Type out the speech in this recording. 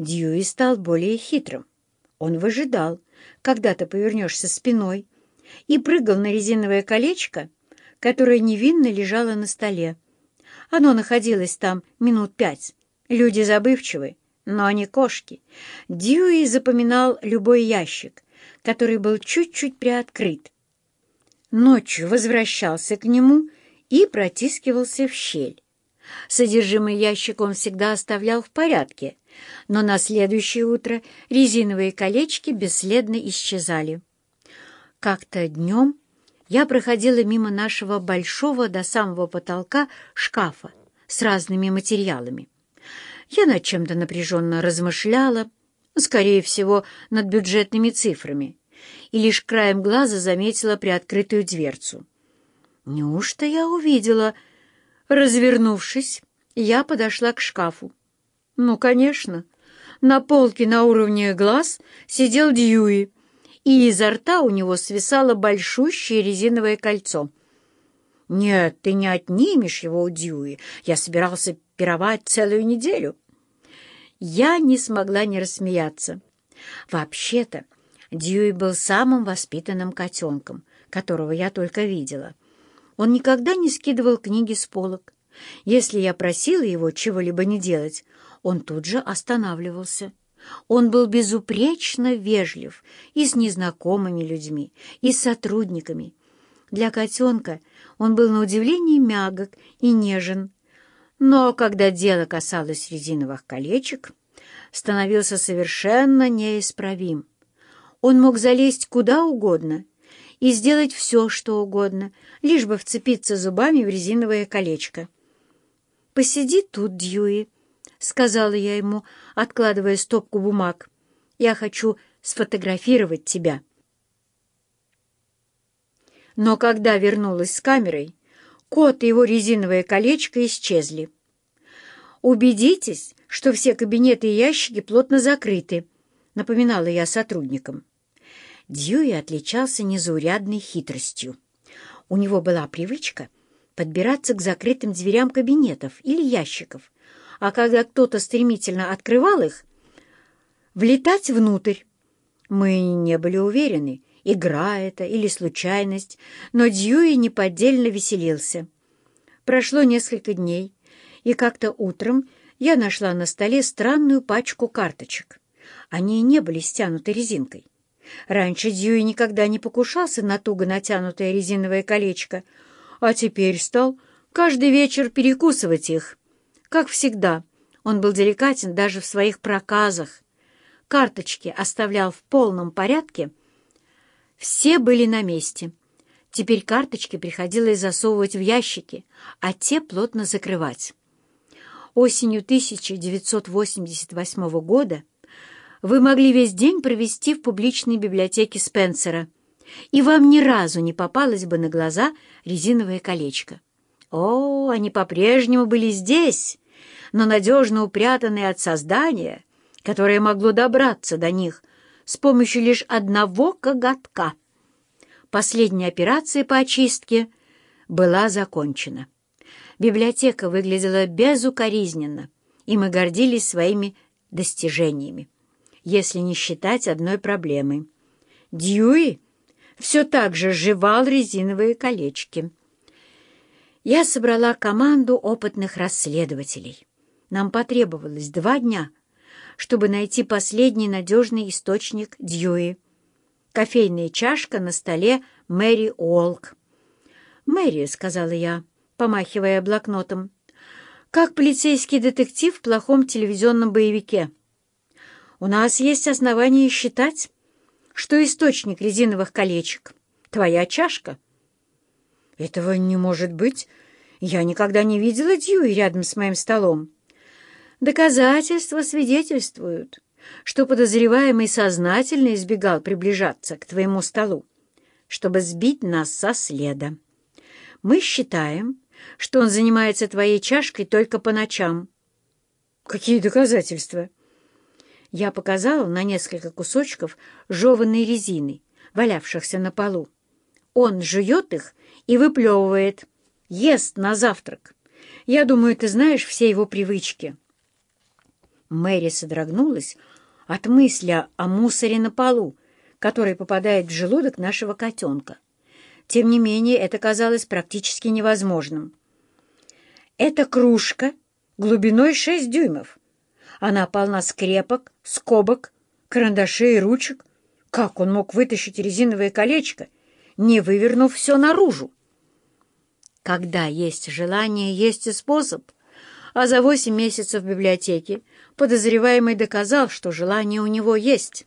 Дьюи стал более хитрым. Он выжидал, когда ты повернешься спиной, и прыгал на резиновое колечко, которое невинно лежало на столе. Оно находилось там минут пять. Люди забывчивы, но они кошки. Дьюи запоминал любой ящик, который был чуть-чуть приоткрыт. Ночью возвращался к нему и протискивался в щель. Содержимое ящика он всегда оставлял в порядке, но на следующее утро резиновые колечки бесследно исчезали. Как-то днем я проходила мимо нашего большого до самого потолка шкафа с разными материалами. Я над чем-то напряженно размышляла, скорее всего, над бюджетными цифрами, и лишь краем глаза заметила приоткрытую дверцу. Неужто я увидела... Развернувшись, я подошла к шкафу. Ну, конечно, на полке на уровне глаз сидел Дьюи, и изо рта у него свисало большущее резиновое кольцо. «Нет, ты не отнимешь его у Дьюи. Я собирался пировать целую неделю». Я не смогла не рассмеяться. Вообще-то, Дьюи был самым воспитанным котенком, которого я только видела. Он никогда не скидывал книги с полок. Если я просила его чего-либо не делать, он тут же останавливался. Он был безупречно вежлив и с незнакомыми людьми, и с сотрудниками. Для котенка он был на удивление мягок и нежен. Но когда дело касалось резиновых колечек, становился совершенно неисправим. Он мог залезть куда угодно и сделать все, что угодно, лишь бы вцепиться зубами в резиновое колечко. «Посиди тут, Дьюи», — сказала я ему, откладывая стопку бумаг. «Я хочу сфотографировать тебя». Но когда вернулась с камерой, кот и его резиновое колечко исчезли. «Убедитесь, что все кабинеты и ящики плотно закрыты», — напоминала я сотрудникам. Дьюи отличался незаурядной хитростью. У него была привычка подбираться к закрытым дверям кабинетов или ящиков, а когда кто-то стремительно открывал их, влетать внутрь. Мы не были уверены, игра это или случайность, но Дьюи неподдельно веселился. Прошло несколько дней, и как-то утром я нашла на столе странную пачку карточек. Они не были стянуты резинкой. Раньше Дьюи никогда не покушался на туго натянутое резиновое колечко, а теперь стал каждый вечер перекусывать их. Как всегда, он был деликатен даже в своих проказах. Карточки оставлял в полном порядке. Все были на месте. Теперь карточки приходилось засовывать в ящики, а те плотно закрывать. Осенью 1988 года вы могли весь день провести в публичной библиотеке Спенсера, и вам ни разу не попалось бы на глаза резиновое колечко. О, они по-прежнему были здесь, но надежно упрятанные от создания, которое могло добраться до них с помощью лишь одного коготка. Последняя операция по очистке была закончена. Библиотека выглядела безукоризненно, и мы гордились своими достижениями если не считать одной проблемы. Дьюи все так же жевал резиновые колечки. Я собрала команду опытных расследователей. Нам потребовалось два дня, чтобы найти последний надежный источник Дьюи. Кофейная чашка на столе Мэри Уолк. «Мэри», — сказала я, помахивая блокнотом, — «как полицейский детектив в плохом телевизионном боевике». У нас есть основания считать, что источник резиновых колечек — твоя чашка. Этого не может быть. Я никогда не видела Дьюи рядом с моим столом. Доказательства свидетельствуют, что подозреваемый сознательно избегал приближаться к твоему столу, чтобы сбить нас со следа. Мы считаем, что он занимается твоей чашкой только по ночам. Какие доказательства? Я показала на несколько кусочков жеванной резины, валявшихся на полу. Он жует их и выплевывает, ест на завтрак. Я думаю, ты знаешь все его привычки. Мэри содрогнулась от мысли о мусоре на полу, который попадает в желудок нашего котенка. Тем не менее, это казалось практически невозможным. «Это кружка глубиной шесть дюймов. Она полна скрепок, скобок, карандашей и ручек. Как он мог вытащить резиновое колечко, не вывернув все наружу? Когда есть желание, есть и способ. А за восемь месяцев в библиотеке подозреваемый доказал, что желание у него есть.